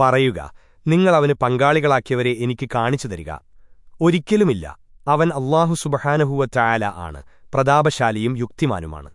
പറയുക നിങ്ങൾ അവന് പങ്കാളികളാക്കിയവരെ എനിക്ക് കാണിച്ചു തരിക. ഒരിക്കലുമില്ല. അവൻ അള്ളാഹു സുബഹാനഹുവ ചായാല ആണ് പ്രതാപശാലിയും യുക്തിമാനുമാണ്.